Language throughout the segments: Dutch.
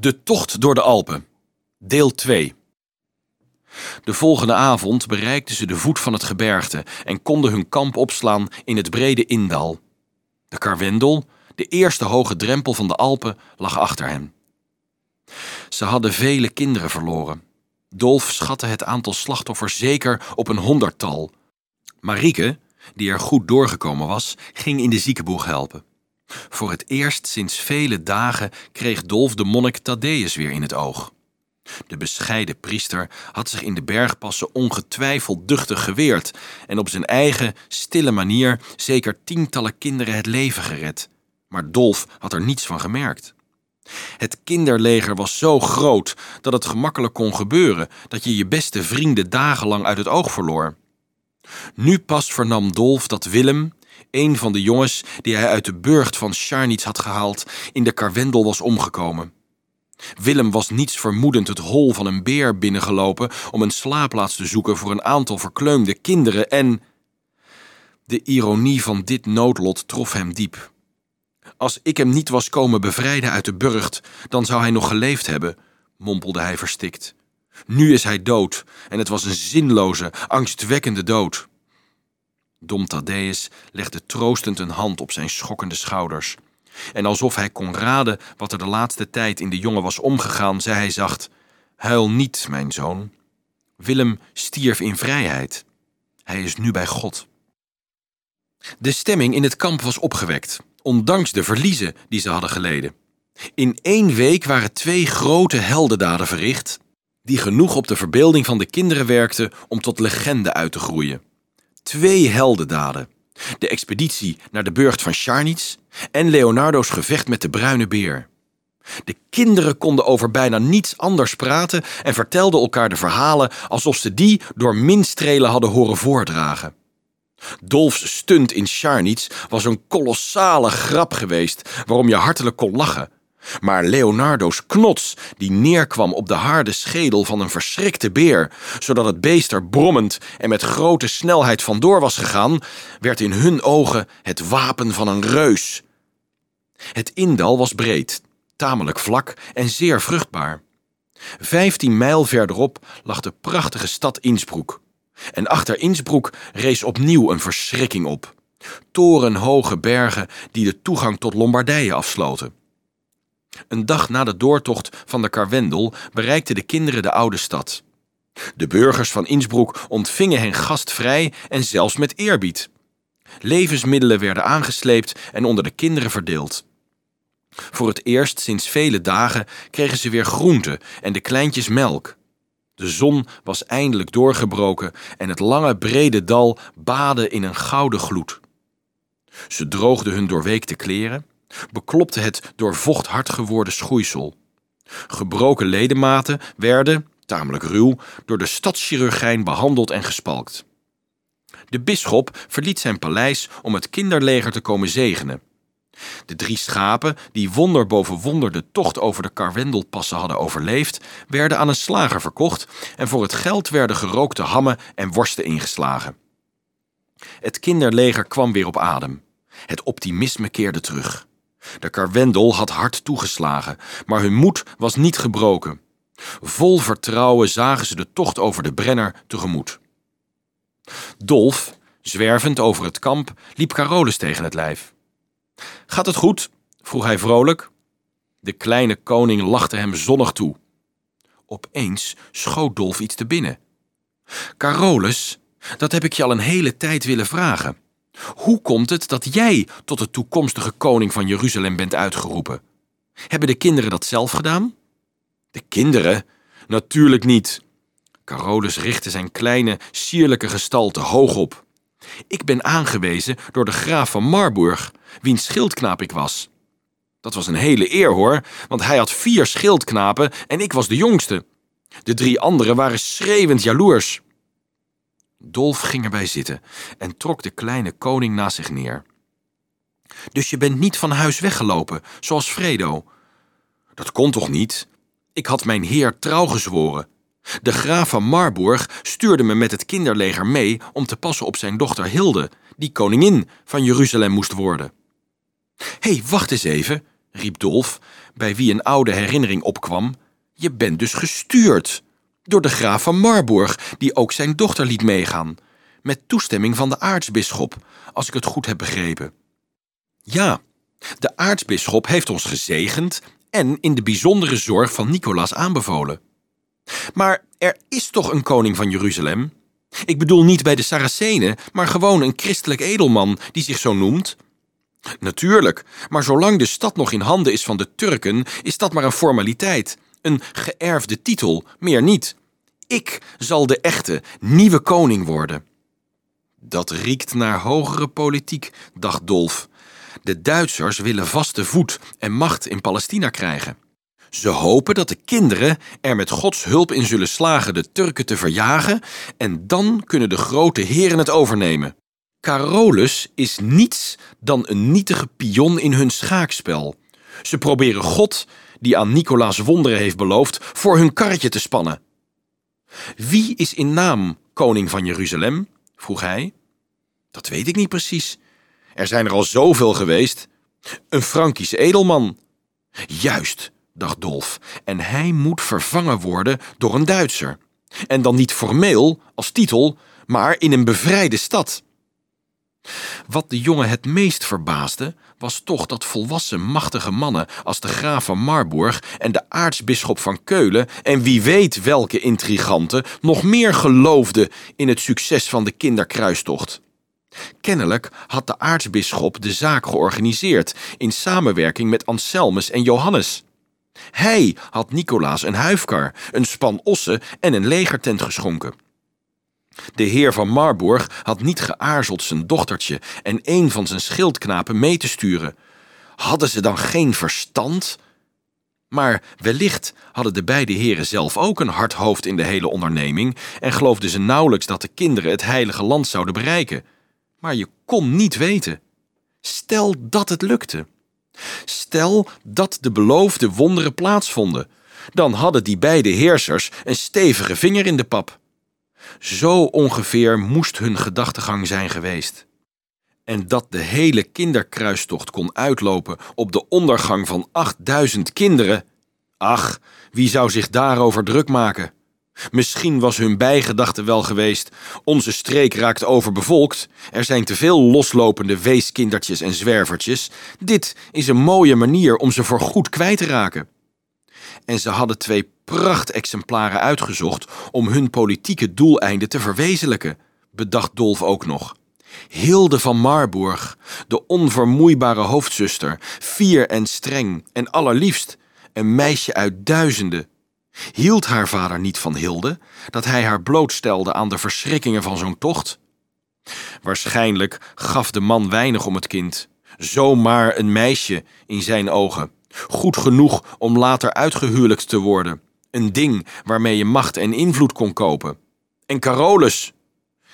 De tocht door de Alpen, deel 2. De volgende avond bereikten ze de voet van het gebergte en konden hun kamp opslaan in het brede Indal. De Karwendel, de eerste hoge drempel van de Alpen, lag achter hen. Ze hadden vele kinderen verloren. Dolf schatte het aantal slachtoffers zeker op een honderdtal. Marieke, die er goed doorgekomen was, ging in de ziekenboeg helpen. Voor het eerst sinds vele dagen kreeg Dolf de monnik Thaddeus weer in het oog. De bescheiden priester had zich in de bergpassen ongetwijfeld duchtig geweerd en op zijn eigen, stille manier zeker tientallen kinderen het leven gered. Maar Dolf had er niets van gemerkt. Het kinderleger was zo groot dat het gemakkelijk kon gebeuren dat je je beste vrienden dagenlang uit het oog verloor. Nu pas vernam Dolf dat Willem, een van de jongens die hij uit de burcht van Scharnitz had gehaald, in de karwendel was omgekomen. Willem was niets vermoedend het hol van een beer binnengelopen om een slaapplaats te zoeken voor een aantal verkleumde kinderen en. De ironie van dit noodlot trof hem diep. Als ik hem niet was komen bevrijden uit de burcht, dan zou hij nog geleefd hebben, mompelde hij verstikt. Nu is hij dood en het was een zinloze, angstwekkende dood. Dom Thaddeus legde troostend een hand op zijn schokkende schouders. En alsof hij kon raden wat er de laatste tijd in de jongen was omgegaan, zei hij zacht: Huil niet, mijn zoon. Willem stierf in vrijheid. Hij is nu bij God. De stemming in het kamp was opgewekt, ondanks de verliezen die ze hadden geleden. In één week waren twee grote heldendaden verricht, die genoeg op de verbeelding van de kinderen werkten om tot legende uit te groeien. Twee heldendaden. De expeditie naar de burcht van Scharnitz en Leonardo's gevecht met de bruine beer. De kinderen konden over bijna niets anders praten en vertelden elkaar de verhalen alsof ze die door minstrelen hadden horen voordragen. Dolfs stunt in Scharnitz was een kolossale grap geweest waarom je hartelijk kon lachen. Maar Leonardo's knots, die neerkwam op de harde schedel van een verschrikte beer, zodat het beest er brommend en met grote snelheid vandoor was gegaan, werd in hun ogen het wapen van een reus. Het indal was breed, tamelijk vlak en zeer vruchtbaar. Vijftien mijl verderop lag de prachtige stad Innsbruck. En achter Innsbruck rees opnieuw een verschrikking op. Torenhoge bergen die de toegang tot Lombardije afsloten. Een dag na de doortocht van de Karwendel bereikten de kinderen de oude stad. De burgers van Innsbruck ontvingen hen gastvrij en zelfs met eerbied. Levensmiddelen werden aangesleept en onder de kinderen verdeeld. Voor het eerst sinds vele dagen kregen ze weer groente en de kleintjes melk. De zon was eindelijk doorgebroken en het lange brede dal baadde in een gouden gloed. Ze droogden hun doorweekte kleren, beklopte het door vocht hard geworden schoeisel. Gebroken ledematen werden, tamelijk ruw, door de stadschirurgijn behandeld en gespalkt. De bisschop verliet zijn paleis om het kinderleger te komen zegenen. De drie schapen, die wonder boven wonder de tocht over de Karwendelpassen hadden overleefd, werden aan een slager verkocht en voor het geld werden gerookte hammen en worsten ingeslagen. Het kinderleger kwam weer op adem. Het optimisme keerde terug. De karwendel had hard toegeslagen, maar hun moed was niet gebroken. Vol vertrouwen zagen ze de tocht over de Brenner tegemoet. Dolf, zwervend over het kamp, liep Carolus tegen het lijf. Gaat het goed? vroeg hij vrolijk. De kleine koning lachte hem zonnig toe. Opeens schoot Dolf iets te binnen. Carolus, dat heb ik je al een hele tijd willen vragen. Hoe komt het dat jij tot de toekomstige koning van Jeruzalem bent uitgeroepen? Hebben de kinderen dat zelf gedaan? De kinderen? Natuurlijk niet. Carolus richtte zijn kleine, sierlijke gestalte hoog op. Ik ben aangewezen door de graaf van Marburg, wiens schildknaap ik was. Dat was een hele eer hoor, want hij had vier schildknapen en ik was de jongste. De drie anderen waren schreeuwend jaloers. Dolf ging erbij zitten en trok de kleine koning naast zich neer. Dus je bent niet van huis weggelopen, zoals Fredo? Dat kon toch niet? Ik had mijn heer trouw gezworen. De graaf van Marburg stuurde me met het kinderleger mee om te passen op zijn dochter Hilde, die koningin van Jeruzalem moest worden. Hé, hey, wacht eens even, riep Dolf, bij wie een oude herinnering opkwam. Je bent dus gestuurd. Door de graaf van Marburg, die ook zijn dochter liet meegaan. Met toestemming van de aartsbisschop, als ik het goed heb begrepen. Ja, de aartsbisschop heeft ons gezegend en in de bijzondere zorg van Nicolaas aanbevolen. Maar er is toch een koning van Jeruzalem? Ik bedoel niet bij de Saracenen, maar gewoon een christelijk edelman die zich zo noemt. Natuurlijk, maar zolang de stad nog in handen is van de Turken, is dat maar een formaliteit. Een geërfde titel, meer niet. Ik zal de echte, nieuwe koning worden. Dat riekt naar hogere politiek, dacht Dolf. De Duitsers willen vaste voet en macht in Palestina krijgen. Ze hopen dat de kinderen er met Gods hulp in zullen slagen de Turken te verjagen en dan kunnen de grote heren het overnemen. Carolus is niets dan een nietige pion in hun schaakspel. Ze proberen God, die aan Nicolaas wonderen heeft beloofd, voor hun karretje te spannen. Wie is in naam koning van Jeruzalem? vroeg hij. Dat weet ik niet precies. Er zijn er al zoveel geweest. Een Frankische edelman. Juist, dacht Dolf, en hij moet vervangen worden door een Duitser. En dan niet formeel, als titel, maar in een bevrijde stad. Wat de jongen het meest verbaasde, was toch dat volwassen machtige mannen als de graaf van Marburg en de aartsbisschop van Keulen en wie weet welke intriganten nog meer geloofden in het succes van de kinderkruistocht. Kennelijk had de aartsbisschop de zaak georganiseerd in samenwerking met Anselmus en Johannes. Hij had Nicolaas een huifkar, een span ossen en een legertent geschonken. De heer van Marburg had niet geaarzeld zijn dochtertje en een van zijn schildknapen mee te sturen. Hadden ze dan geen verstand? Maar wellicht hadden de beide heren zelf ook een hard hoofd in de hele onderneming en geloofden ze nauwelijks dat de kinderen het heilige land zouden bereiken. Maar je kon niet weten. Stel dat het lukte. Stel dat de beloofde wonderen plaatsvonden. Dan hadden die beide heersers een stevige vinger in de pap. Zo ongeveer moest hun gedachtegang zijn geweest. En dat de hele kinderkruistocht kon uitlopen op de ondergang van 8000 kinderen. Ach, wie zou zich daarover druk maken? Misschien was hun bijgedachte wel geweest: onze streek raakt overbevolkt, er zijn te veel loslopende weeskindertjes en zwervertjes. Dit is een mooie manier om ze voor goed kwijt te raken. En ze hadden twee prachtexemplaren uitgezocht om hun politieke doeleinden te verwezenlijken, bedacht Dolf ook nog. Hilde van Marburg, de onvermoeibare hoofdzuster, fier en streng en allerliefst, een meisje uit duizenden Hield haar vader niet van Hilde, dat hij haar blootstelde aan de verschrikkingen van zo'n tocht? Waarschijnlijk gaf de man weinig om het kind, zomaar een meisje in zijn ogen, goed genoeg om later uitgehuwelijkt te worden, een ding waarmee je macht en invloed kon kopen. En Carolus,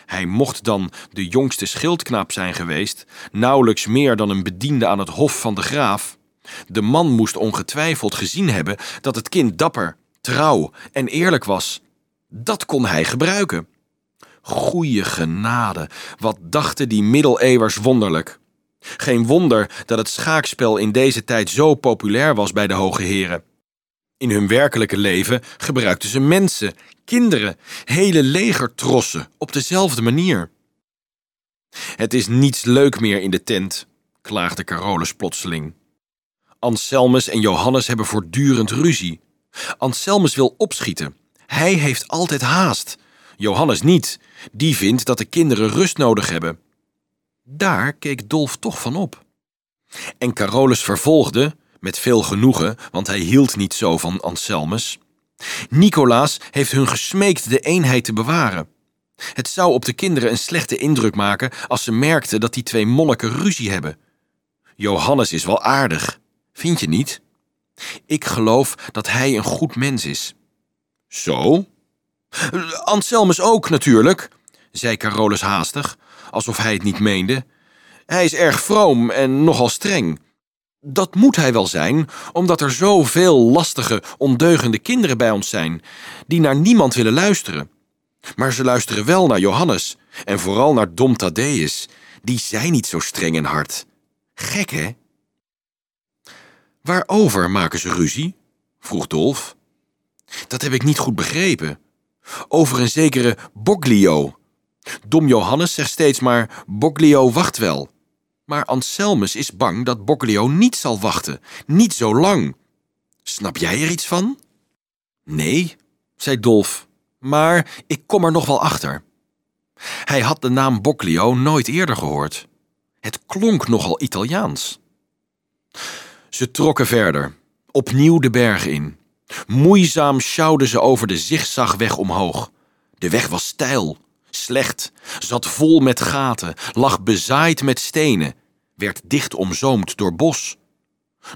hij mocht dan de jongste schildknaap zijn geweest, nauwelijks meer dan een bediende aan het hof van de graaf. De man moest ongetwijfeld gezien hebben dat het kind dapper, trouw en eerlijk was. Dat kon hij gebruiken. Goeie genade, wat dachten die middeleeuwers wonderlijk. Geen wonder dat het schaakspel in deze tijd zo populair was bij de hoge heren. In hun werkelijke leven gebruikten ze mensen, kinderen, hele legertrossen op dezelfde manier. Het is niets leuk meer in de tent, klaagde Carolus plotseling. Anselmus en Johannes hebben voortdurend ruzie. Anselmus wil opschieten. Hij heeft altijd haast. Johannes niet. Die vindt dat de kinderen rust nodig hebben. Daar keek Dolf toch van op. En Carolus vervolgde, met veel genoegen, want hij hield niet zo van Anselmus. Nicolaas heeft hun gesmeekt de eenheid te bewaren. Het zou op de kinderen een slechte indruk maken als ze merkten dat die twee monniken ruzie hebben. Johannes is wel aardig, vind je niet? Ik geloof dat hij een goed mens is. Zo? Anselmus ook natuurlijk, zei Carolus haastig, alsof hij het niet meende. Hij is erg vroom en nogal streng. Dat moet hij wel zijn, omdat er zoveel lastige, ondeugende kinderen bij ons zijn, die naar niemand willen luisteren. Maar ze luisteren wel naar Johannes, en vooral naar Dom Thaddeus. Die zijn niet zo streng en hard. Gek, hè? Waarover maken ze ruzie? vroeg Dolf. Dat heb ik niet goed begrepen. Over een zekere Boglio. Dom Johannes zegt steeds maar: Boglio wacht wel. Maar Anselmus is bang dat Boglio niet zal wachten, niet zo lang. Snap jij er iets van? Nee, zei Dolf, maar ik kom er nog wel achter. Hij had de naam Boglio nooit eerder gehoord. Het klonk nogal Italiaans. Ze trokken verder, opnieuw de berg in. Moeizaam sjouwden ze over de zigzagweg omhoog. De weg was steil, slecht, zat vol met gaten, lag bezaaid met stenen, werd dicht omzoomd door bos.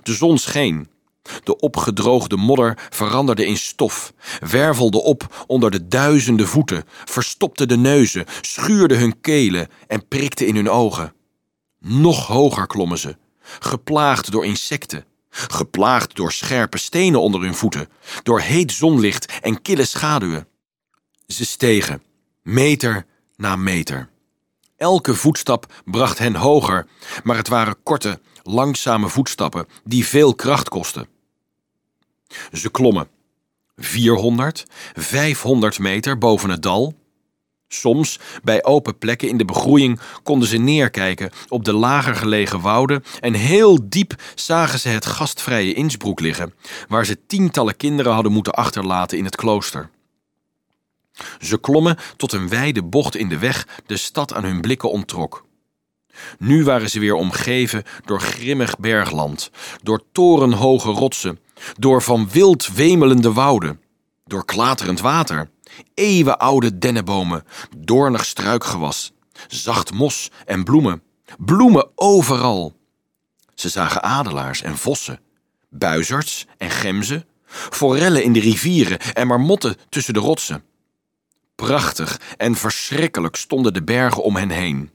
De zon scheen. De opgedroogde modder veranderde in stof, wervelde op onder de duizenden voeten, verstopte de neuzen, schuurde hun kelen en prikte in hun ogen. Nog hoger klommen ze, geplaagd door insecten, geplaagd door scherpe stenen onder hun voeten, door heet zonlicht en kille schaduwen. Ze stegen, meter na meter. Elke voetstap bracht hen hoger, maar het waren korte, langzame voetstappen die veel kracht kosten. Ze klommen 400, 500 meter boven het dal. Soms, bij open plekken in de begroeiing, konden ze neerkijken op de lager gelegen wouden en heel diep zagen ze het gastvrije Innsbruck liggen, waar ze tientallen kinderen hadden moeten achterlaten in het klooster. Ze klommen tot een wijde bocht in de weg de stad aan hun blikken onttrok. Nu waren ze weer omgeven door grimmig bergland, door torenhoge rotsen, door van wild wemelende wouden, door klaterend water, eeuwenoude dennenbomen, doornig struikgewas, zacht mos en bloemen, bloemen overal. Ze zagen adelaars en vossen, buizerds en gemzen, forellen in de rivieren en marmotten tussen de rotsen. Prachtig en verschrikkelijk stonden de bergen om hen heen.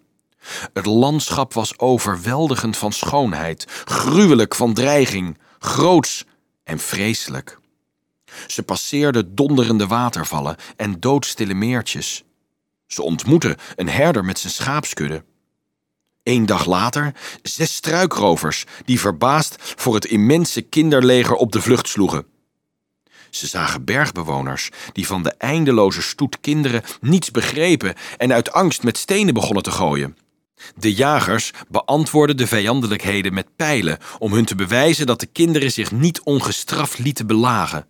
Het landschap was overweldigend van schoonheid, gruwelijk van dreiging, groots en vreselijk. Ze passeerden donderende watervallen en doodstille meertjes. Ze ontmoetten een herder met zijn schaapskudde. Eén dag later zes struikrovers die verbaasd voor het immense kinderleger op de vlucht sloegen. Ze zagen bergbewoners die van de eindeloze stoet kinderen niets begrepen en uit angst met stenen begonnen te gooien. De jagers beantwoordden de vijandelijkheden met pijlen om hun te bewijzen dat de kinderen zich niet ongestraft lieten belagen.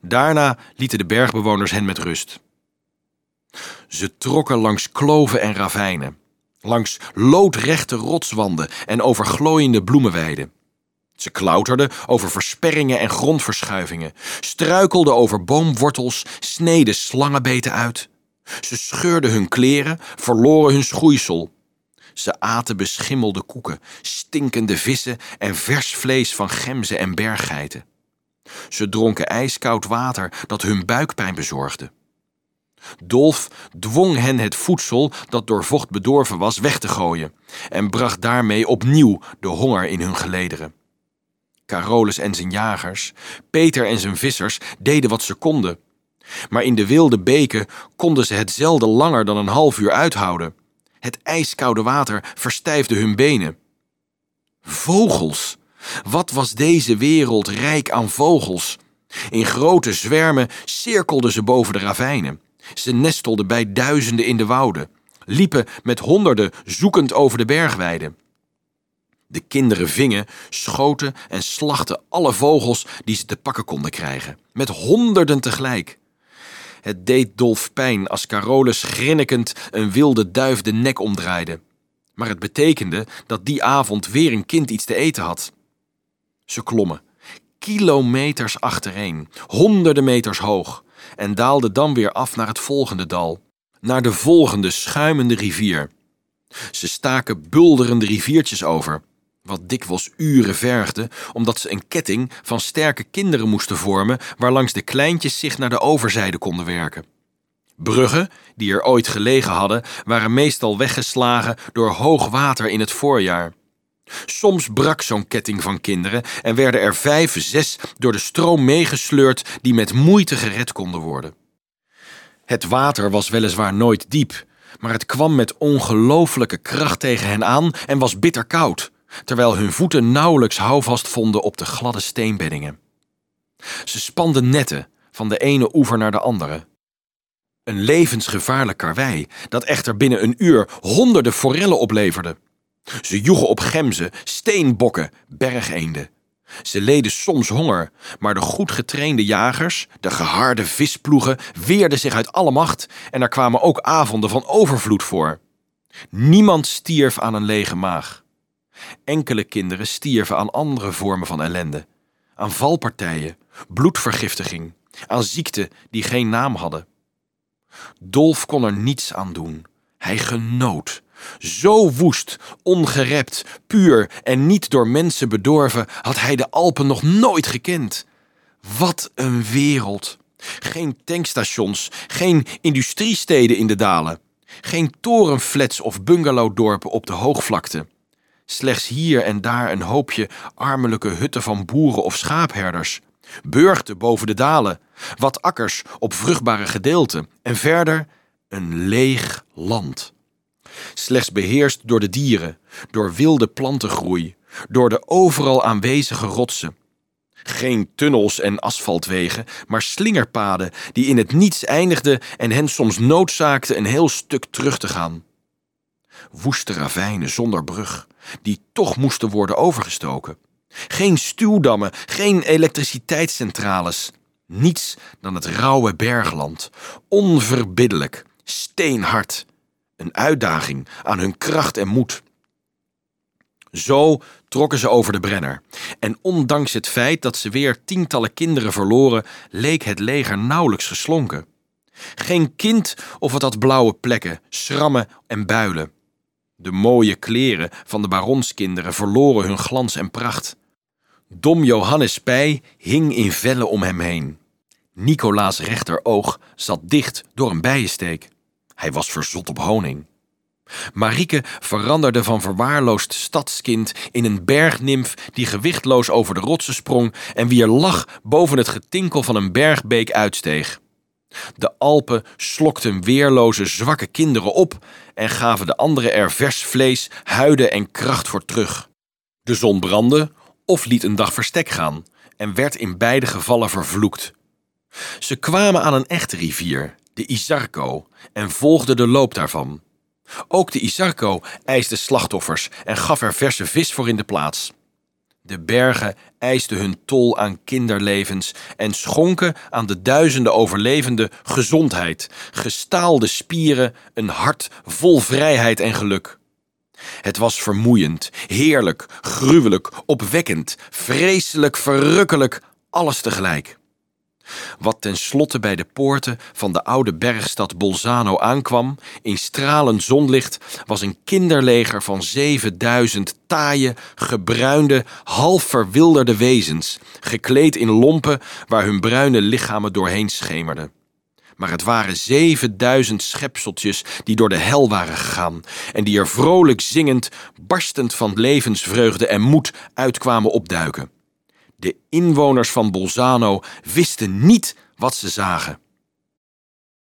Daarna lieten de bergbewoners hen met rust. Ze trokken langs kloven en ravijnen, langs loodrechte rotswanden en over glooiende bloemenweiden. Ze klauterden over versperringen en grondverschuivingen, struikelden over boomwortels, sneden slangenbeten uit. Ze scheurden hun kleren, verloren hun schoeisel. Ze aten beschimmelde koeken, stinkende vissen en vers vlees van gemzen en berggeiten. Ze dronken ijskoud water dat hun buikpijn bezorgde. Dolf dwong hen het voedsel dat door vocht bedorven was weg te gooien en bracht daarmee opnieuw de honger in hun gelederen. Carolus en zijn jagers, Peter en zijn vissers deden wat ze konden. Maar in de wilde beken konden ze het zelden langer dan een half uur uithouden. Het ijskoude water verstijfde hun benen. Vogels! Wat was deze wereld rijk aan vogels? In grote zwermen cirkelden ze boven de ravijnen. Ze nestelden bij duizenden in de wouden, liepen met honderden zoekend over de bergweiden. De kinderen vingen, schoten en slachten alle vogels die ze te pakken konden krijgen, met honderden tegelijk. Het deed Dolf pijn als Carolus grinnikend een wilde duif de nek omdraaide. Maar het betekende dat die avond weer een kind iets te eten had. Ze klommen, kilometers achtereen, honderden meters hoog, en daalden dan weer af naar het volgende dal, naar de volgende schuimende rivier. Ze staken bulderende riviertjes over, wat dikwijls uren vergde, omdat ze een ketting van sterke kinderen moesten vormen, waarlangs de kleintjes zich naar de overzijde konden werken. Bruggen, die er ooit gelegen hadden, waren meestal weggeslagen door hoog water in het voorjaar. Soms brak zo'n ketting van kinderen en werden er vijf, zes door de stroom meegesleurd die met moeite gered konden worden. Het water was weliswaar nooit diep, maar het kwam met ongelooflijke kracht tegen hen aan en was bitter koud terwijl hun voeten nauwelijks houvast vonden op de gladde steenbeddingen. Ze spanden netten van de ene oever naar de andere. Een levensgevaarlijk karwei, dat echter binnen een uur honderden forellen opleverde. Ze joegen op gemzen, steenbokken, bergeenden. Ze leden soms honger, maar de goed getrainde jagers, de geharde visploegen, weerden zich uit alle macht en er kwamen ook avonden van overvloed voor. Niemand stierf aan een lege maag. Enkele kinderen stierven aan andere vormen van ellende, aan valpartijen, bloedvergiftiging, aan ziekten die geen naam hadden. Dolf kon er niets aan doen. Hij genoot. Zo woest, ongerept, puur en niet door mensen bedorven had hij de Alpen nog nooit gekend. Wat een wereld! Geen tankstations, geen industriesteden in de dalen, geen torenflats of bungalowdorpen op de hoogvlakte. Slechts hier en daar een hoopje armelijke hutten van boeren of schaapherders. Burgten boven de dalen, wat akkers op vruchtbare gedeelten en verder een leeg land. Slechts beheerst door de dieren, door wilde plantengroei, door de overal aanwezige rotsen. Geen tunnels en asfaltwegen, maar slingerpaden die in het niets eindigden en hen soms noodzaakten een heel stuk terug te gaan. Woeste ravijnen zonder brug, die toch moesten worden overgestoken. Geen stuwdammen, geen elektriciteitscentrales. Niets dan het rauwe bergland, onverbiddelijk, steenhard. Een uitdaging aan hun kracht en moed. Zo trokken ze over de Brenner. En ondanks het feit dat ze weer tientallen kinderen verloren, leek het leger nauwelijks geslonken. Geen kind of het had blauwe plekken, schrammen en builen. De mooie kleren van de baronskinderen verloren hun glans en pracht. Dom Johannes Pij hing in vellen om hem heen. Nicolaas rechteroog zat dicht door een bijensteek. Hij was verzot op honing. Marieke veranderde van verwaarloosd stadskind in een bergnimf die gewichtloos over de rotsen sprong en wier lach boven het getinkel van een bergbeek uitsteeg. De Alpen slokten weerloze, zwakke kinderen op en gaven de anderen er vers vlees, huiden en kracht voor terug. De zon brandde of liet een dag verstek gaan en werd in beide gevallen vervloekt. Ze kwamen aan een echte rivier, de Isarco, en volgden de loop daarvan. Ook de Isarco eiste slachtoffers en gaf er verse vis voor in de plaats. De bergen eisten hun tol aan kinderlevens en schonken aan de duizenden overlevenden gezondheid, gestaalde spieren, een hart vol vrijheid en geluk. Het was vermoeiend, heerlijk, gruwelijk, opwekkend, vreselijk, verrukkelijk, alles tegelijk. Wat tenslotte bij de poorten van de oude bergstad Bolzano aankwam, in stralend zonlicht, was een kinderleger van 7000 taaie, gebruinde, half verwilderde wezens, gekleed in lompen waar hun bruine lichamen doorheen schemerden. Maar het waren 7000 schepseltjes die door de hel waren gegaan en die er vrolijk zingend, barstend van levensvreugde en moed uitkwamen opduiken. De inwoners van Bolzano wisten niet wat ze zagen.